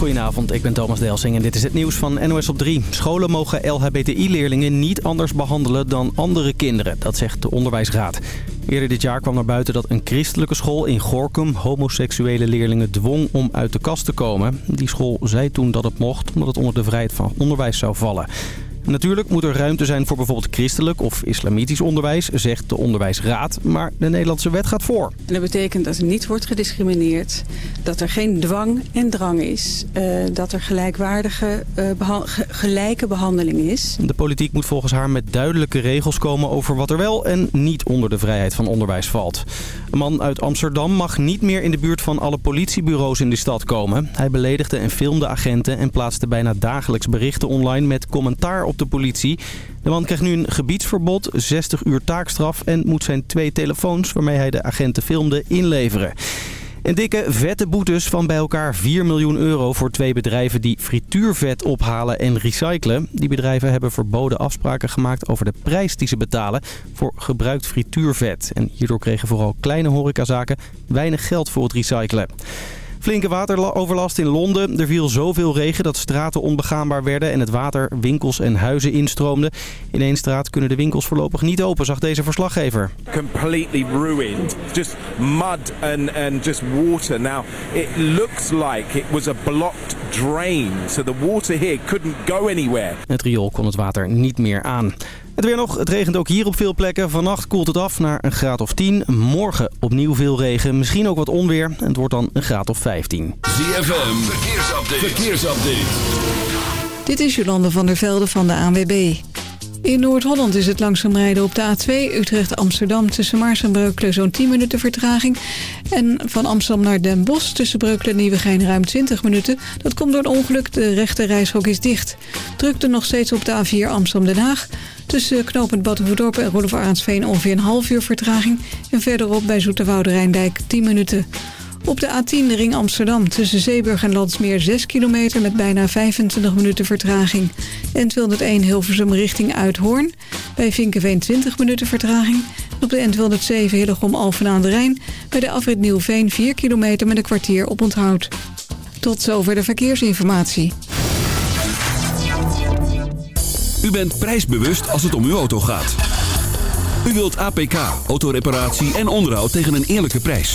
Goedenavond, ik ben Thomas Delsing en dit is het nieuws van NOS op 3. Scholen mogen LHBTI-leerlingen niet anders behandelen dan andere kinderen, dat zegt de onderwijsraad. Eerder dit jaar kwam naar buiten dat een christelijke school in Gorkum homoseksuele leerlingen dwong om uit de kast te komen. Die school zei toen dat het mocht, omdat het onder de vrijheid van onderwijs zou vallen. Natuurlijk moet er ruimte zijn voor bijvoorbeeld christelijk of islamitisch onderwijs, zegt de onderwijsraad. Maar de Nederlandse wet gaat voor. En dat betekent dat er niet wordt gediscrimineerd, dat er geen dwang en drang is, eh, dat er gelijkwaardige, eh, gelijke behandeling is. De politiek moet volgens haar met duidelijke regels komen over wat er wel en niet onder de vrijheid van onderwijs valt. Een man uit Amsterdam mag niet meer in de buurt van alle politiebureaus in de stad komen. Hij beledigde en filmde agenten en plaatste bijna dagelijks berichten online met commentaar op de politie. De man krijgt nu een gebiedsverbod, 60 uur taakstraf... en moet zijn twee telefoons waarmee hij de agenten filmde inleveren. En dikke, vette boetes van bij elkaar 4 miljoen euro voor twee bedrijven die frituurvet ophalen en recyclen. Die bedrijven hebben verboden afspraken gemaakt over de prijs die ze betalen voor gebruikt frituurvet. En hierdoor kregen vooral kleine horecazaken weinig geld voor het recyclen. Flinke wateroverlast in Londen. Er viel zoveel regen dat straten onbegaanbaar werden en het water winkels en huizen instroomde. In één straat kunnen de winkels voorlopig niet open, zag deze verslaggever. Completely ruined. Just mud and, and just water. Now, it looks like it was a blocked drain. So the water here couldn't go anywhere. Het riool kon het water niet meer aan. Het weer nog. Het regent ook hier op veel plekken. Vannacht koelt het af naar een graad of 10. Morgen opnieuw veel regen. Misschien ook wat onweer. Het wordt dan een graad of 15. Verkeersupdate. Dit is Jolande van der Velde van de ANWB. In Noord-Holland is het langzaam rijden op de A2. Utrecht-Amsterdam tussen Maars en Breukelen zo'n 10 minuten vertraging. En van Amsterdam naar Den Bosch tussen Breukelen en Nieuwegein ruim 20 minuten. Dat komt door een ongeluk. De rechte reishok is dicht. Drukte nog steeds op de A4 Amsterdam-Den Haag. Tussen Knopend Badhoevedorp en Roelof Arendsveen ongeveer een half uur vertraging. En verderop bij Zoeterwoude Rijndijk 10 minuten. Op de A10 ring Amsterdam tussen Zeeburg en Landsmeer 6 kilometer met bijna 25 minuten vertraging. N201 Hilversum richting Uithoorn. Bij Vinkenveen 20 minuten vertraging. Op de N207 Hillegom Alphen aan de Rijn. Bij de afrit Nieuwveen 4 kilometer met een kwartier op onthoud. Tot zover de verkeersinformatie. U bent prijsbewust als het om uw auto gaat. U wilt APK, autoreparatie en onderhoud tegen een eerlijke prijs.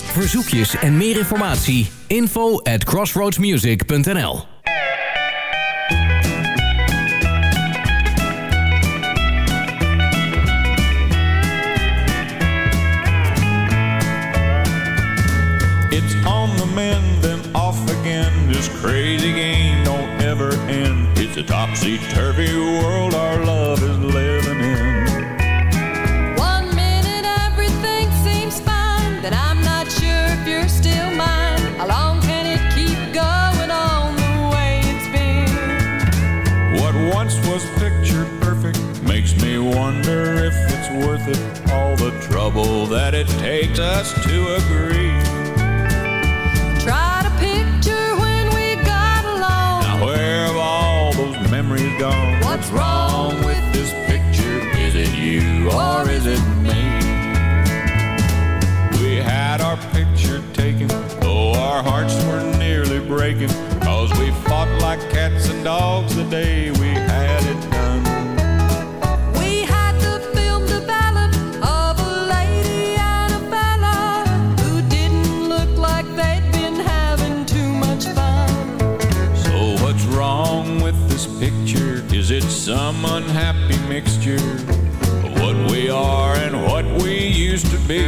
verzoekjes en meer informatie. Info at crossroadsmusic.nl It's on the mend, then off again. This crazy game don't ever end. It's a topsy-turvy world our love is living. was picture perfect. Makes me wonder if it's worth it, all the trouble that it takes us to agree. Try to picture when we got along. Now where have all those memories gone? What's, wrong with this picture? Is it you or is it me? We had our picture taken, though our hearts were nearly breaking. Cause we fought like cats and dogs the day we some unhappy mixture of what we are and what we used to be.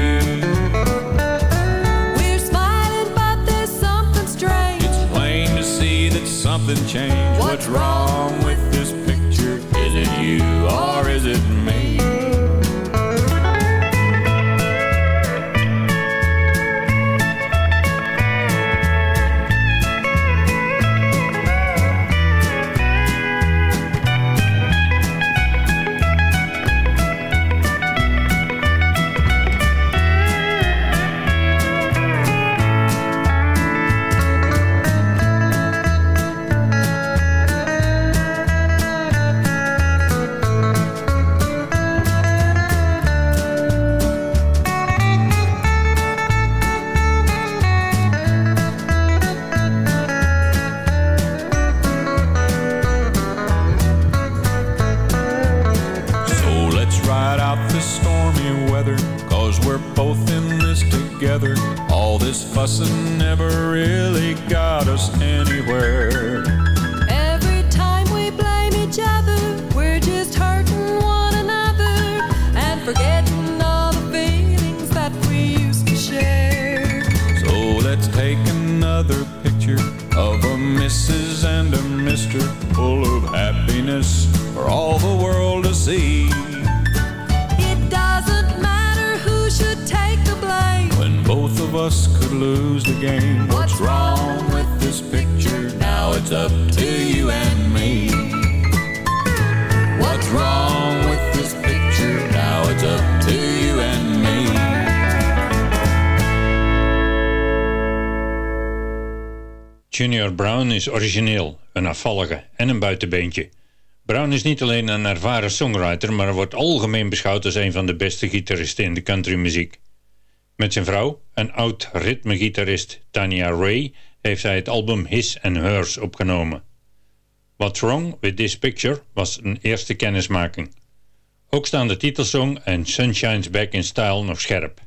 We're smiling, but there's something strange. It's plain to see that something changed. What's, What's wrong with this picture? Is it you or is it me? is origineel, een afvallige en een buitenbeentje. Brown is niet alleen een ervaren songwriter, maar wordt algemeen beschouwd als een van de beste gitaristen in de countrymuziek. Met zijn vrouw, een oud ritmegitarist Tania Ray, heeft hij het album His and Hers opgenomen. What's Wrong with This Picture was een eerste kennismaking. Ook staan de titelsong en Sunshine's Back in Style nog scherp.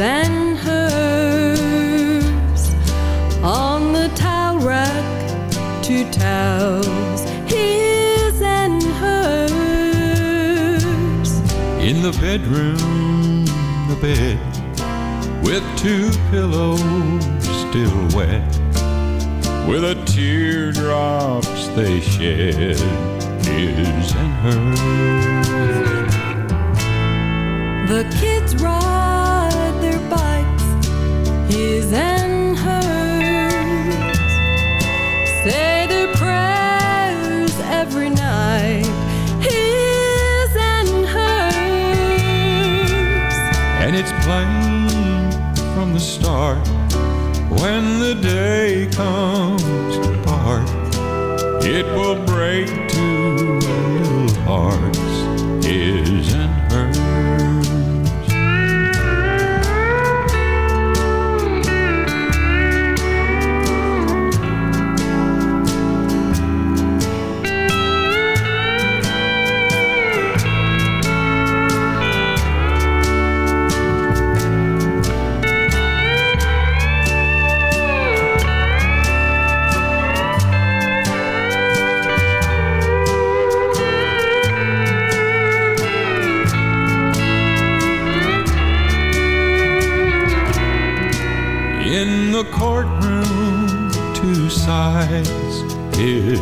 and hers on the towel rack two towels his and hers in the bedroom the bed with two pillows still wet with the teardrops they shed his and hers the his and hers say their prayers every night his and hers and it's plain from the start when the day comes to it will break two little hearts his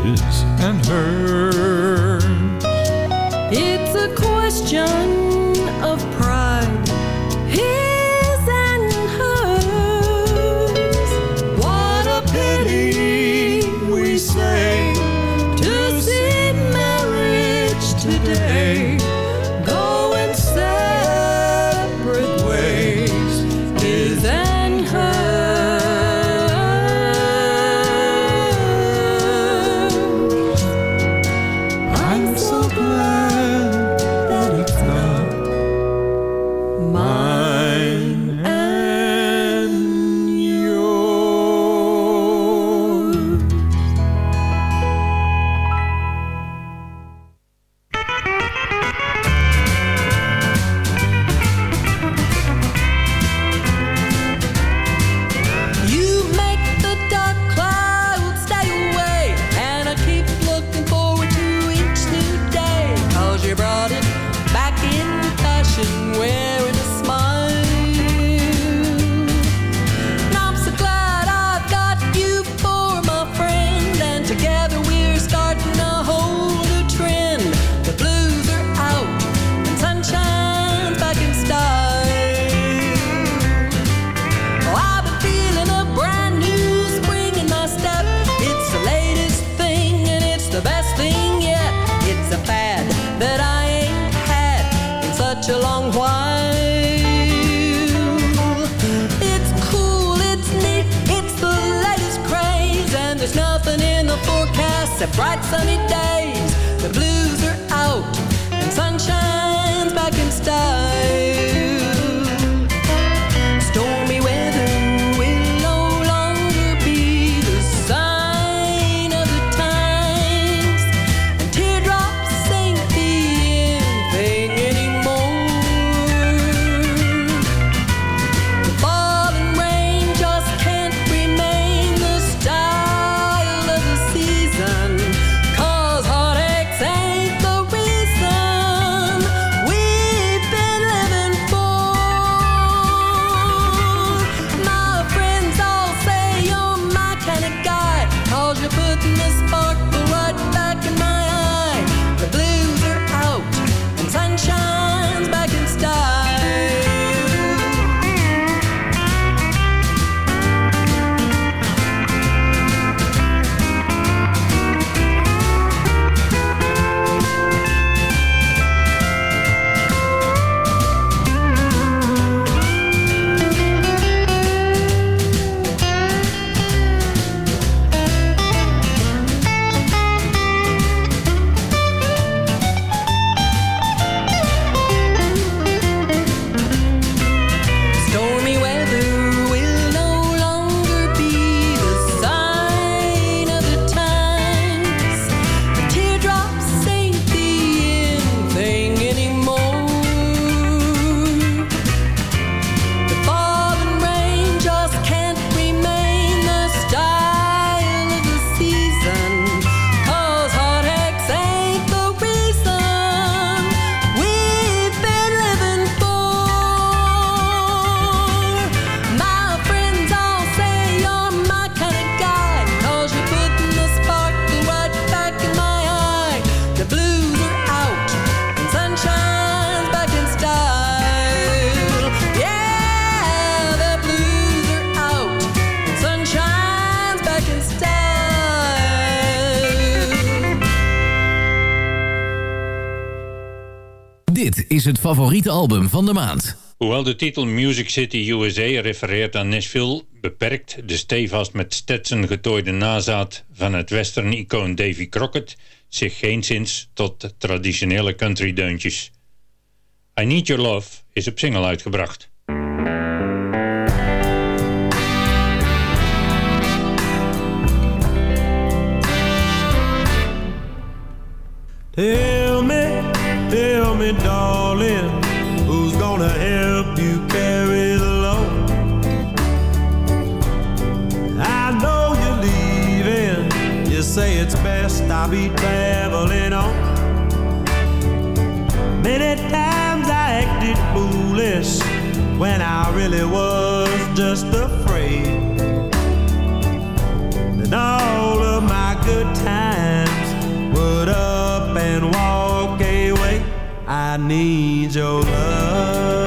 his and her. Dit is het favoriete album van de maand. Hoewel de titel Music City USA refereert aan Nashville... beperkt de stevast met Stetson getooide nazaat van het western-icoon Davy Crockett... zich geenszins tot traditionele country-deuntjes. I Need Your Love is op single uitgebracht. me, darling, who's gonna help you carry the load? I know you're leaving. You say it's best I be traveling on. Many times I acted foolish when I really was just afraid. And all of my good times would up and walk. I need your love.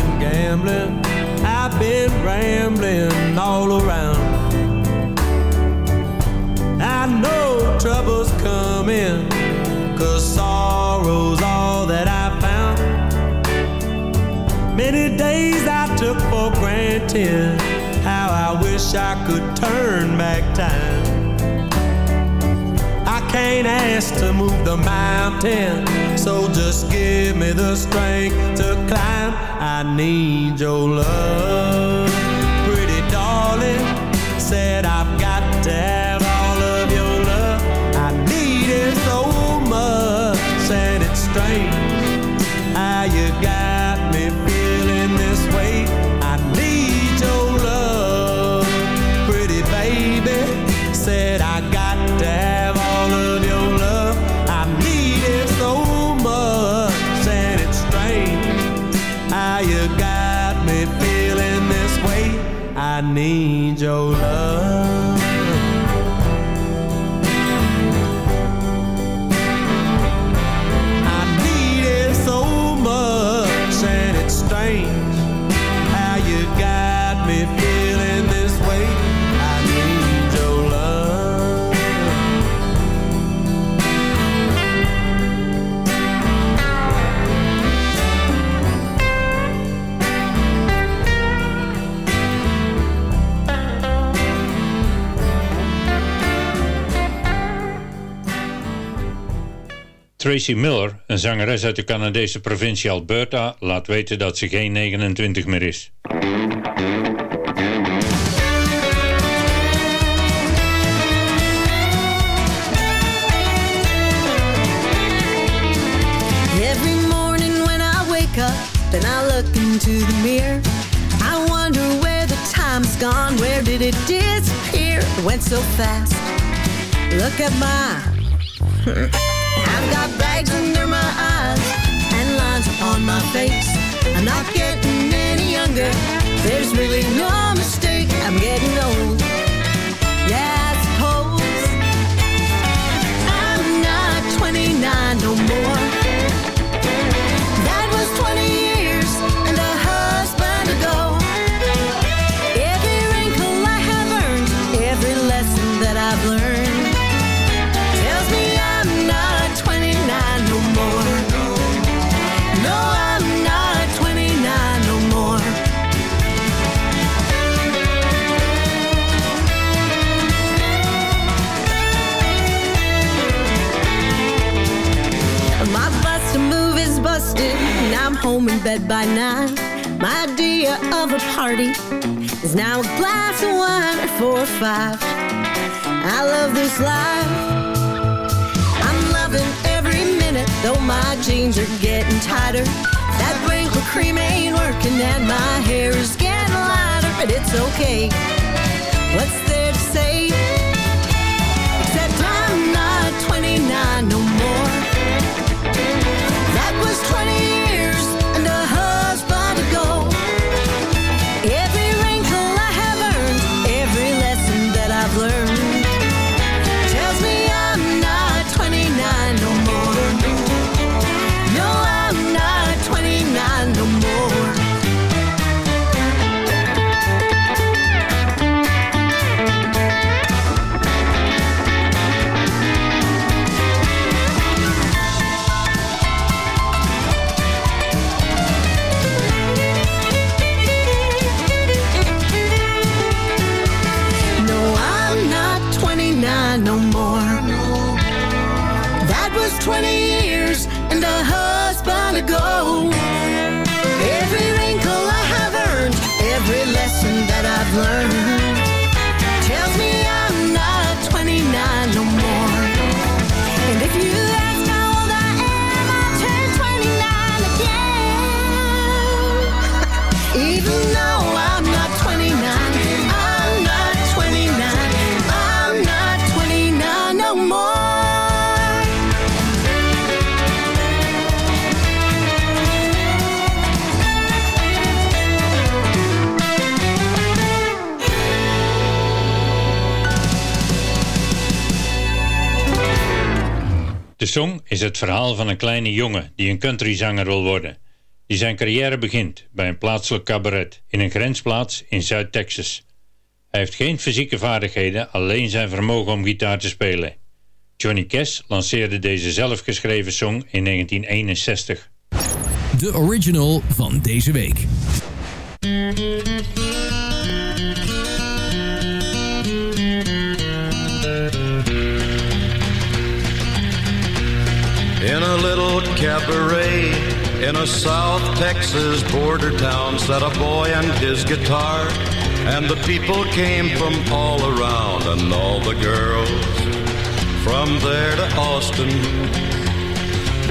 been gambling, I've been rambling all around. I know trouble's coming, cause sorrow's all that I found. Many days I took for granted how I wish I could turn back time can't ask to move the mountain, so just give me the strength to climb. I need your love, pretty darling. Said Tracy Miller, een zangeres uit de Canadese provincie Alberta, laat weten dat ze geen 29 meer is. Every morning when I wake up, then I look into the mirror. I wonder where the time's gone, where did it disappear? It went so fast. Look at my... I've got bags under my eyes and lines upon my face. I'm not getting any younger. There's really no mistake. I'm getting old. Yeah, I suppose I'm not 29 no more. home in bed by nine. My idea of a party is now a glass of wine at four or five. I love this life. I'm loving every minute, though my jeans are getting tighter. That wrinkle cream ain't working, and my hair is getting lighter, but it's okay. What's is het verhaal van een kleine jongen die een countryzanger wil worden. Die zijn carrière begint bij een plaatselijk cabaret in een grensplaats in Zuid-Texas. Hij heeft geen fysieke vaardigheden, alleen zijn vermogen om gitaar te spelen. Johnny Cash lanceerde deze zelfgeschreven song in 1961. De original van deze week. In a little cabaret in a South Texas border town sat a boy and his guitar. And the people came from all around and all the girls from there to Austin.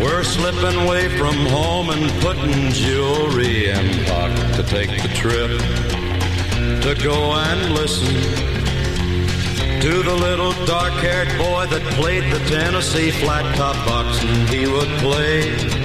We're slipping away from home and putting jewelry in pocket to take the trip to go and listen to the little dark haired boy that played the Tennessee flat top boxing, he would play.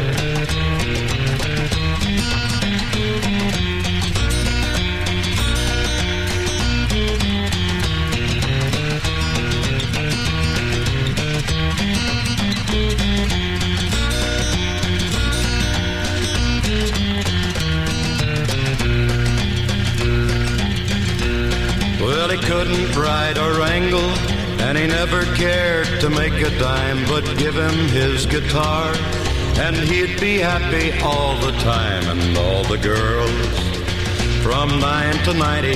He never cared to make a dime, but give him his guitar, and he'd be happy all the time. And all the girls from 9 to 90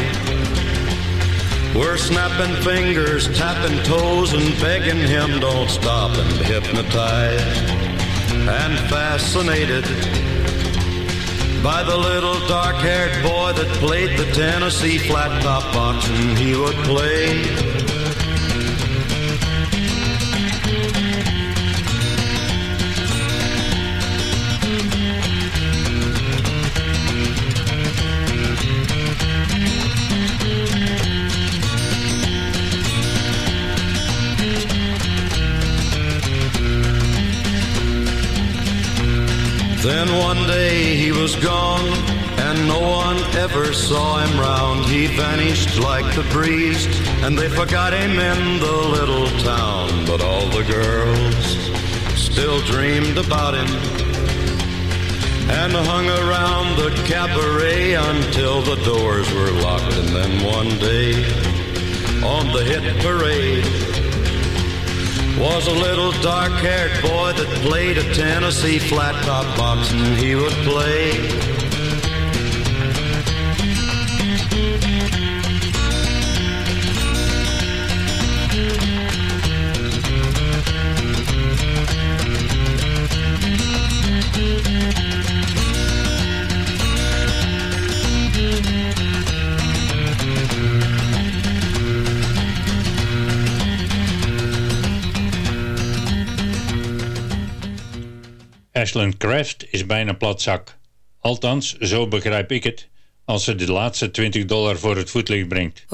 were snapping fingers, tapping toes, and begging him don't stop, and hypnotized and fascinated. By the little dark haired boy that played the Tennessee flat top box, and he would play Then one day he was gone, and no one ever saw him round. He vanished like the breeze, and they forgot him in the little town. But all the girls still dreamed about him and hung around the cabaret until the doors were locked. And then one day on the hit parade, was a little dark-haired boy that played a Tennessee flat-top box, and he would play Ashland Craft is bijna platzak. Althans, zo begrijp ik het als ze de laatste 20 dollar voor het voetlicht brengt.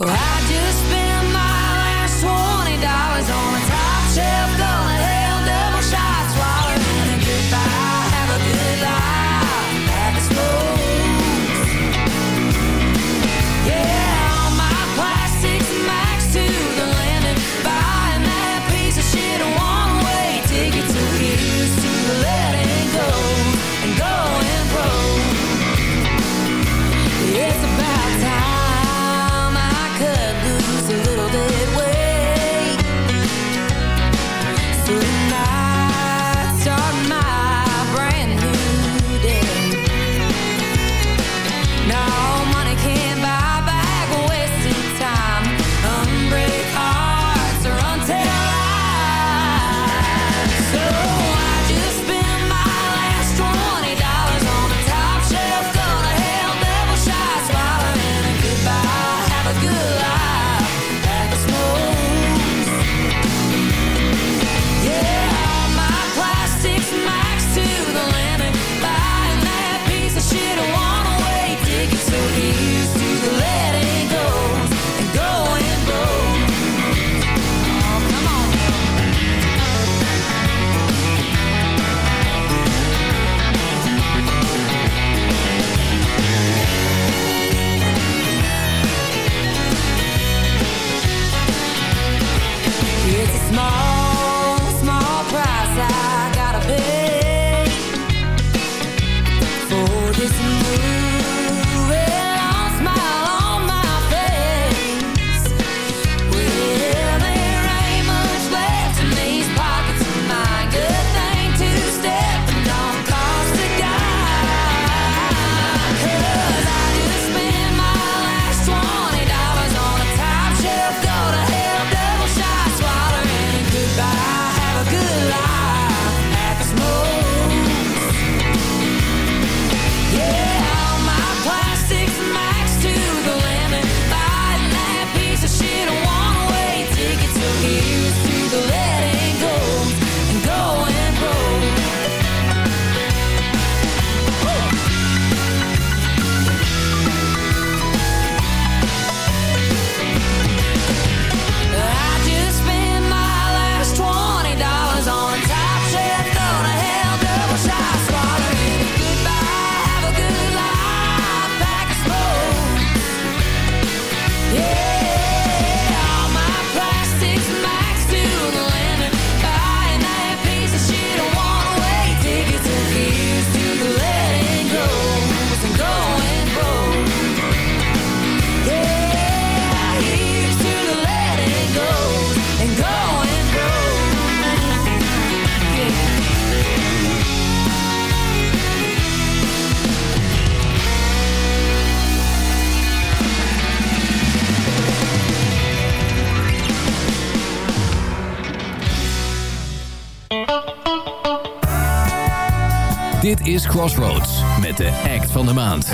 is Crossroads met de act van de maand.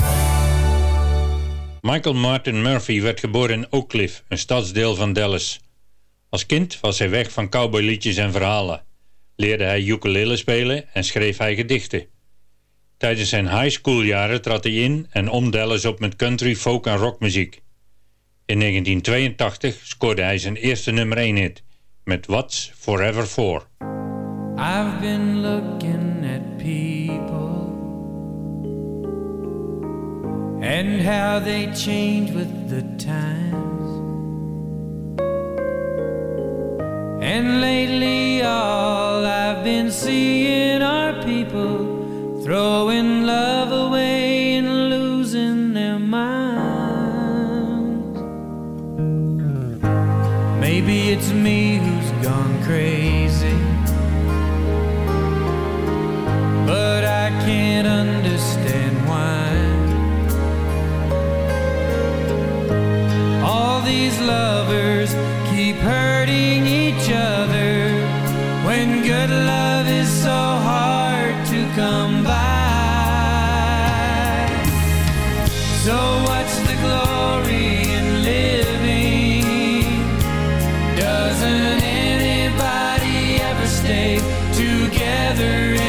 Michael Martin Murphy werd geboren in Oak Cliff, een stadsdeel van Dallas. Als kind was hij weg van cowboyliedjes en verhalen. Leerde hij ukulele spelen en schreef hij gedichten. Tijdens zijn high schooljaren trad hij in en om Dallas op met country, folk en rockmuziek. In 1982 scoorde hij zijn eerste nummer 1 hit met What's Forever For. I've been looking and how they change with the times. And lately, all I've been seeing are people throwing love away and losing their minds. Maybe it's me who's gone crazy. these lovers keep hurting each other when good love is so hard to come by. So what's the glory in living? Doesn't anybody ever stay together?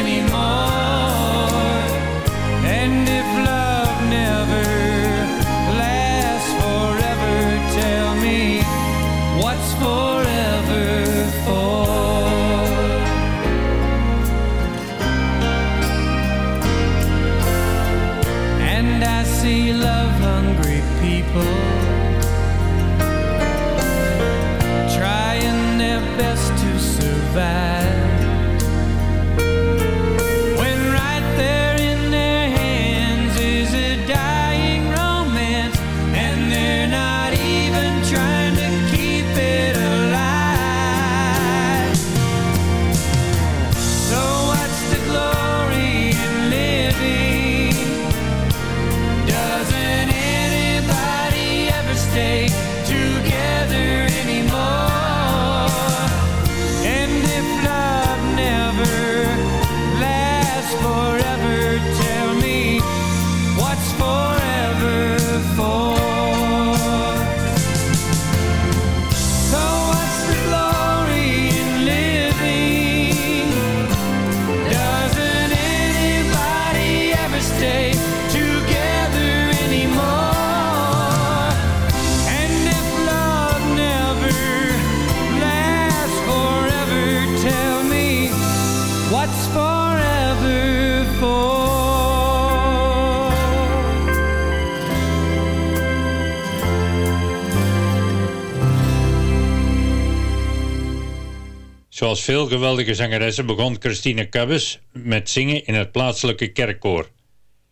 Zoals veel geweldige zangeressen begon Christine Cubbes met zingen in het plaatselijke kerkkoor.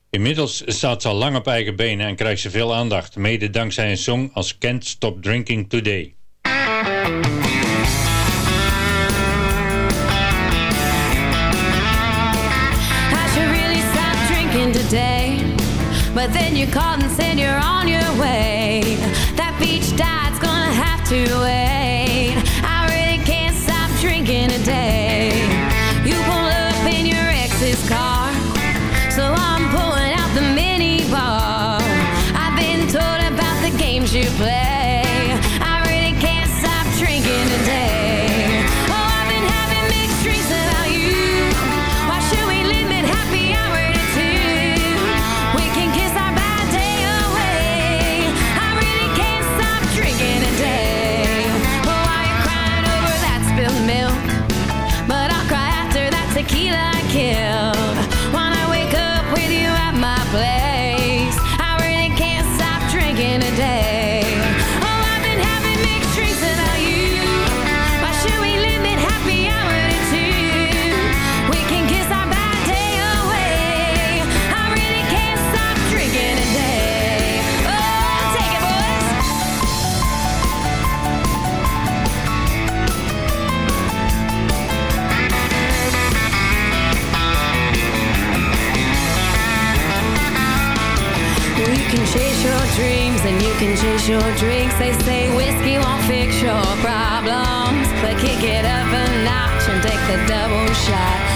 Inmiddels staat ze al lang op eigen benen en krijgt ze veel aandacht, mede dankzij een song als Can't Stop Drinking Today. But then you you're on your way That beach dad's gonna have to wait in a day. your drinks. They say whiskey won't fix your problems. But kick it up a notch and take the double shot.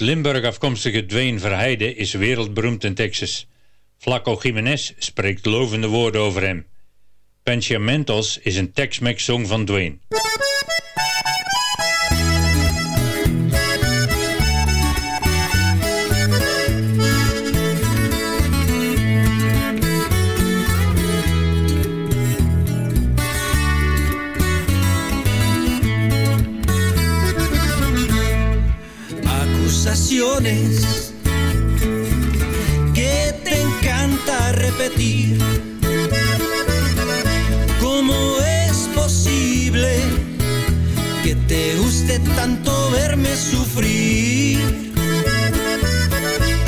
uit Limburg afkomstige Dwayne Verheyden is wereldberoemd in Texas. Flaco Jiménez spreekt lovende woorden over hem. Penchamentos is een Tex-Mex-song van Dwayne. que te encanta repetir. ¿Cómo es posible que te guste tanto verme sufrir?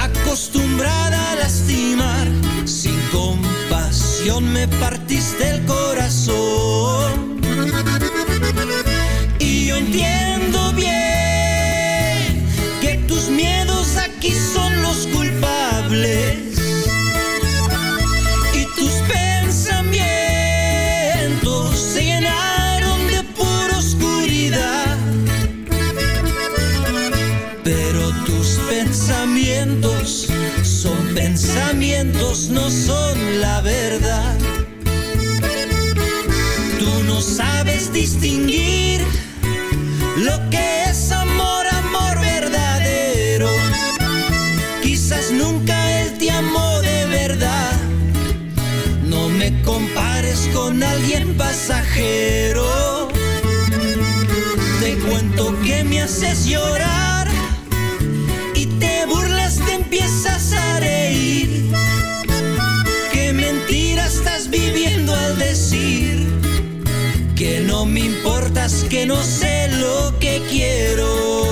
Acostumbrada a lastimar, sin compasión me partiste el corazón. pensamientos no son la verdad. Tú no sabes distinguir lo que es amor, amor verdadero. Quizás nunca él te amó de verdad. No me compares con alguien pasajero. Te cuento que me haces llorar me importas que no sé lo que quiero.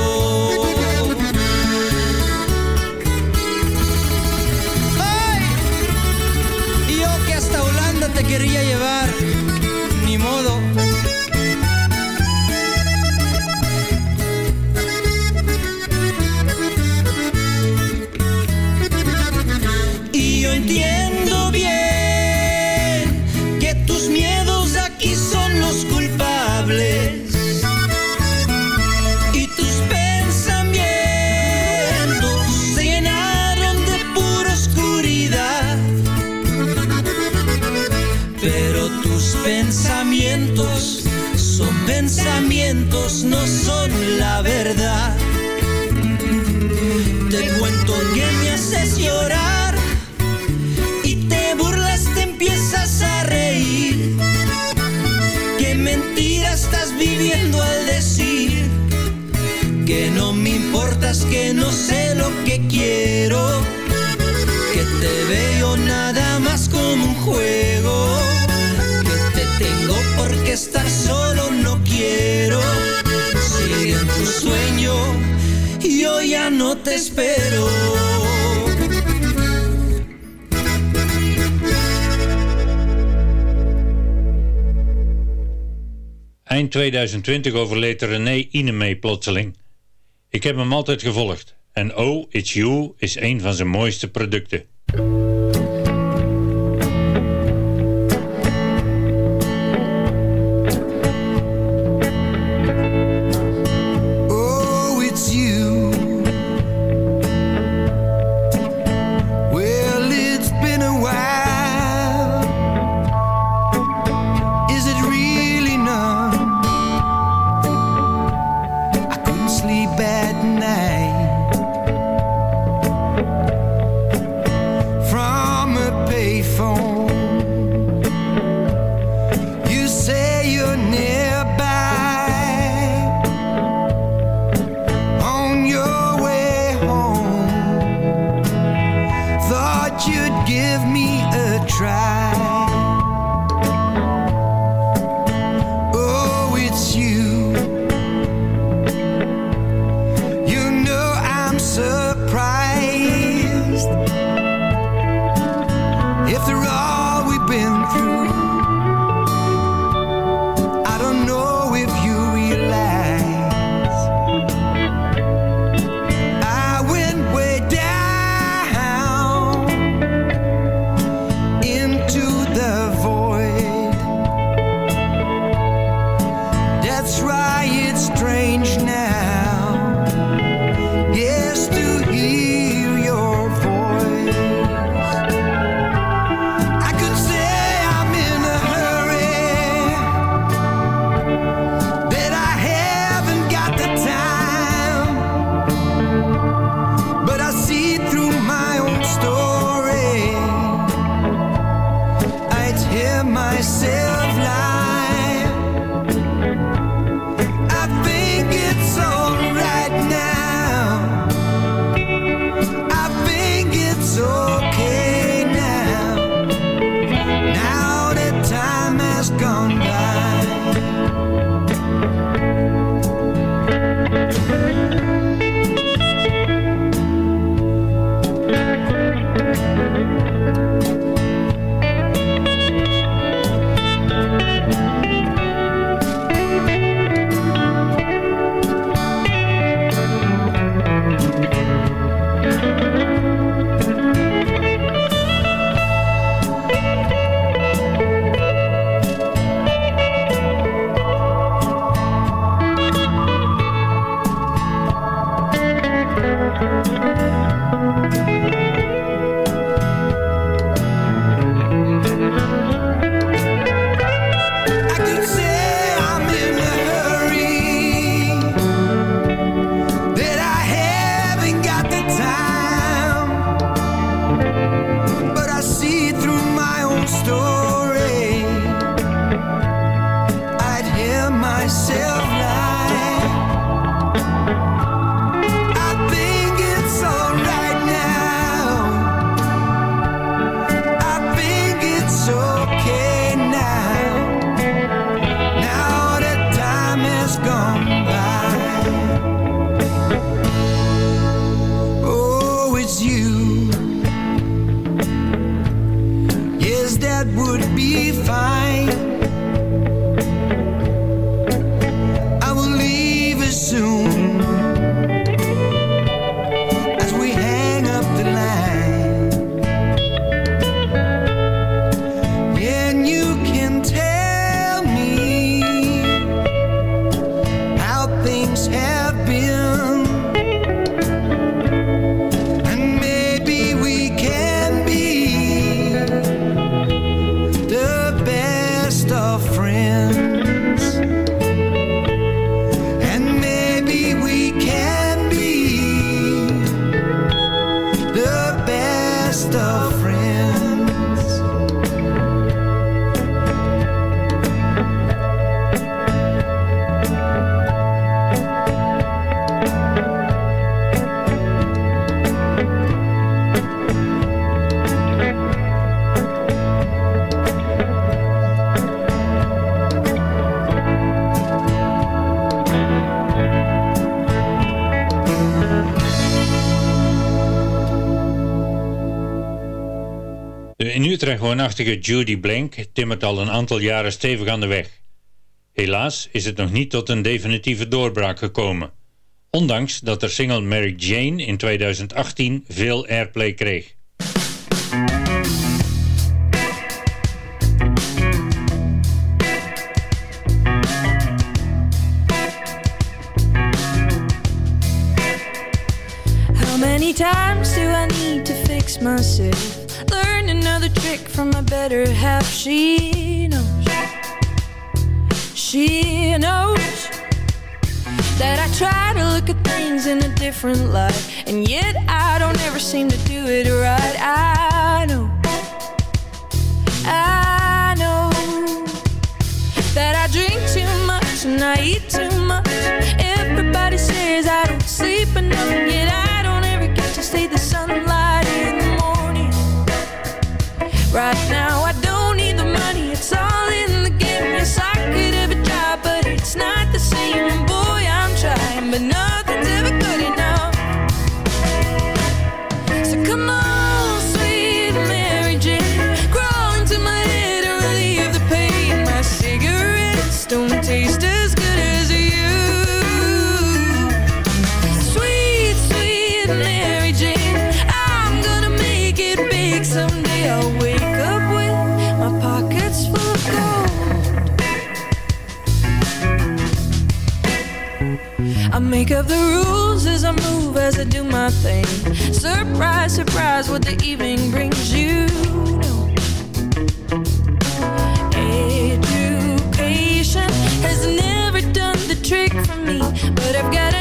Eind 2020 overleed René Inemee plotseling. Ik heb hem altijd gevolgd en Oh, It's You is een van zijn mooiste producten. prachtige Judy Blank timmert al een aantal jaren stevig aan de weg. Helaas is het nog niet tot een definitieve doorbraak gekomen. Ondanks dat de single Mary Jane in 2018 veel airplay kreeg. How many times do I need to fix myself? Learning trick from a better half. She knows. She knows that I try to look at things in a different light, and yet I don't ever seem to do it right. I know. I know that I drink too much and I eat too much. Everybody says I don't sleep enough, yet I Right now I don't need the money, it's all in the game Yes, I could have a job, but it's not the same And boy, I'm trying, but no make up the rules as I move, as I do my thing. Surprise, surprise, what the evening brings you. Education has never done the trick for me, but I've got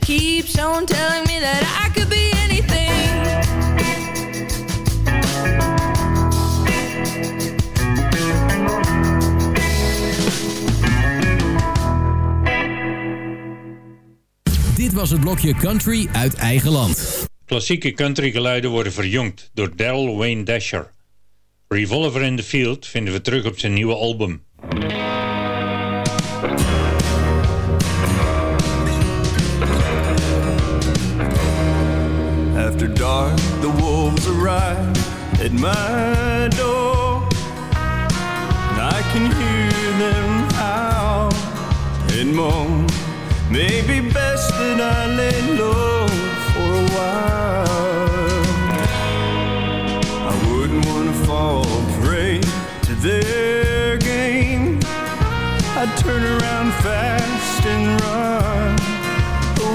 keeps on telling me that I could be anything. Dit was het blokje country uit eigen land. Klassieke country geluiden worden verjongd door Daryl Wayne Dasher. Revolver in the Field vinden we terug op zijn nieuwe album. After dark, the wolves arrive at my door. And I can hear them howl and moan. Maybe best that I lay low for a while. I wouldn't want to fall prey to their game. I'd turn around fast and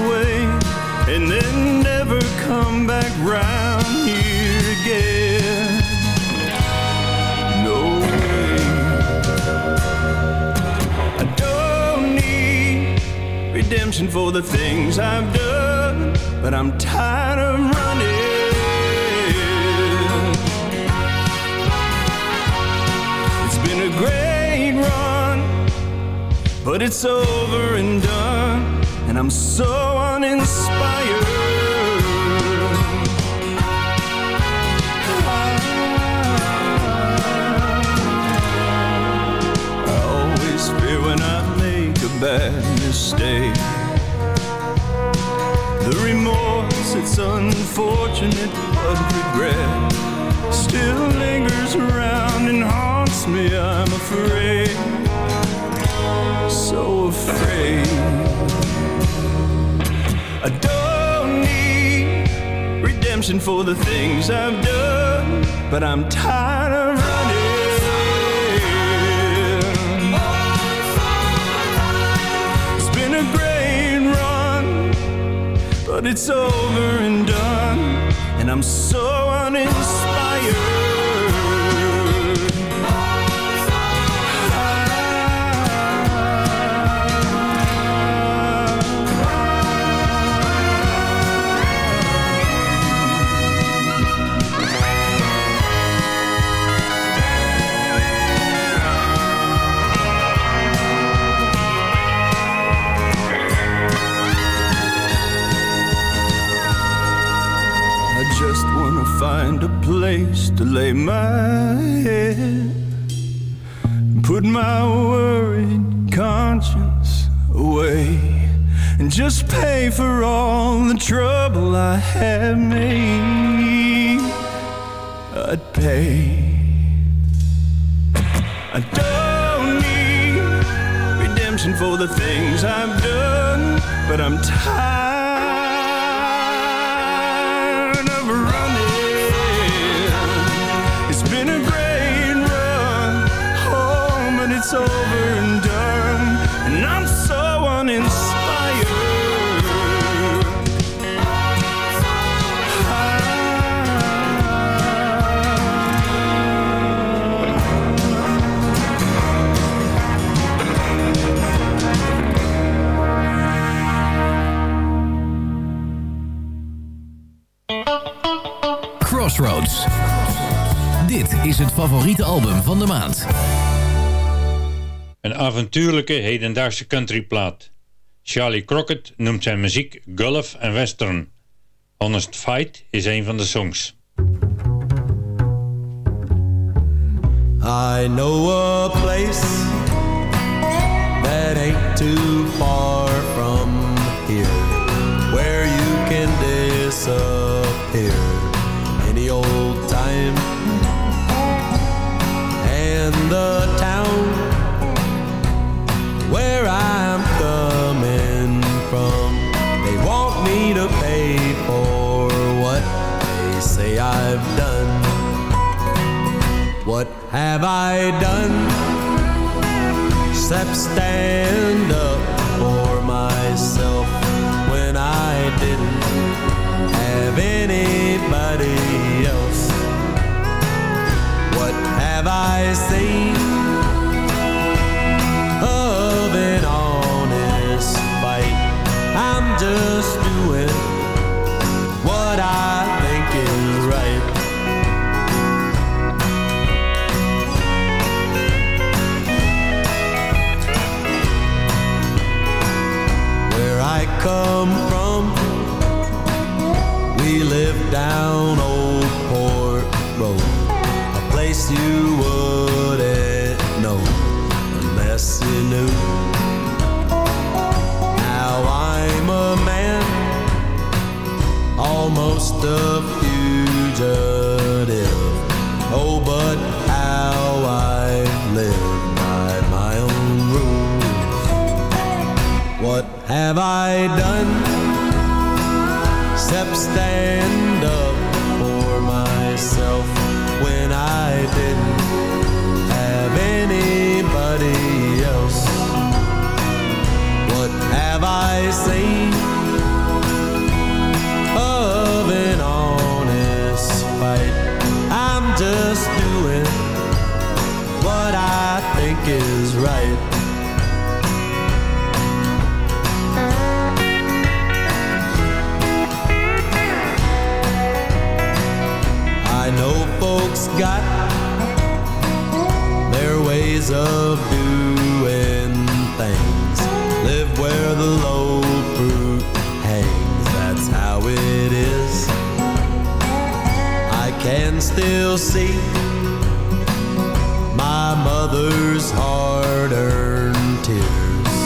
run away, and then come back round here again No way I don't need redemption for the things I've done But I'm tired of running been a great run But it's over and done And I'm so uninspired bad mistake. The remorse, it's unfortunate, but regret still lingers around and haunts me, I'm afraid. So afraid. I don't need redemption for the things I've done, but I'm tired of running But it's over and done, and I'm so uninspired. a place to lay my head. Put my worried conscience away. And just pay for all the trouble I have made. I'd pay. I don't need redemption for the things I've done, but I'm tired Dit is het favoriete album van de maand. Een avontuurlijke hedendaagse countryplaat. Charlie Crockett noemt zijn muziek Gulf en Western. Honest Fight is een van de songs. I know a place that ain't too far from here where you can disappear the town where I'm coming from. They want me to pay for what they say I've done. What have I done except stand up for myself when I didn't have anybody? I say of an honest fight. I'm just doing what I think is right. Where I come from, we live down have I done? Steps there. still see my mother's hard-earned tears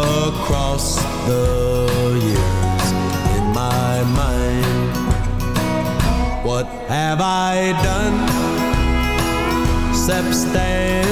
across the years in my mind. What have I done? Except stand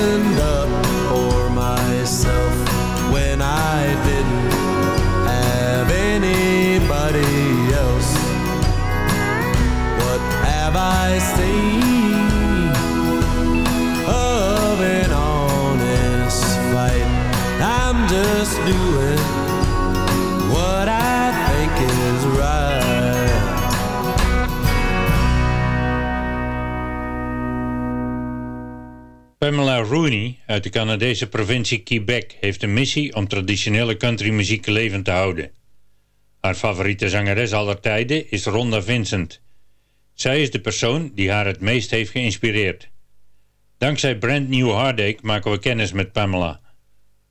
what I think is right. Pamela Rooney uit de Canadese provincie Quebec heeft een missie om traditionele countrymuziek levend te houden. Haar favoriete zangeres aller tijden is Rhonda Vincent. Zij is de persoon die haar het meest heeft geïnspireerd. Dankzij Brand New Heartache maken we kennis met Pamela.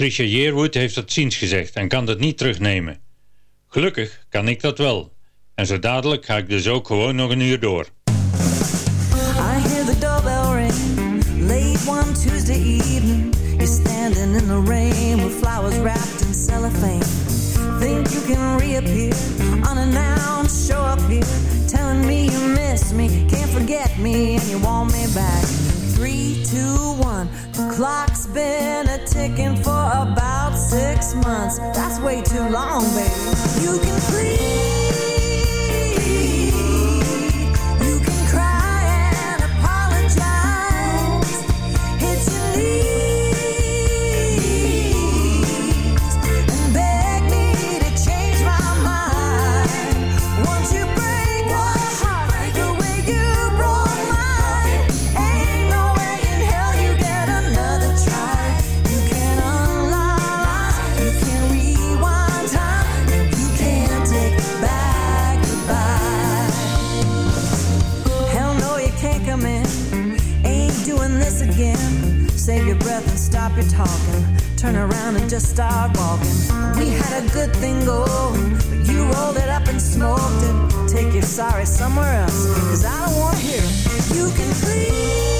Trisha Yearwood heeft dat ziens gezegd en kan dat niet terugnemen. Gelukkig kan ik dat wel. En zo dadelijk ga ik dus ook gewoon nog een uur door. I hear the doorbell ring, late one Tuesday evening. You're standing in the rain with flowers wrapped in cellophane. Think you can reappear, unannounced, show up here. Telling me you miss me, can't forget me, and you want me back. 3, 2, 1. Clock's been a ticking for about six months. That's way too long, baby. You can breathe. turn around and just start walking. We had a good thing going, but you rolled it up and smoked it. Take your sorry somewhere else, cause I don't wanna hear it. You can please.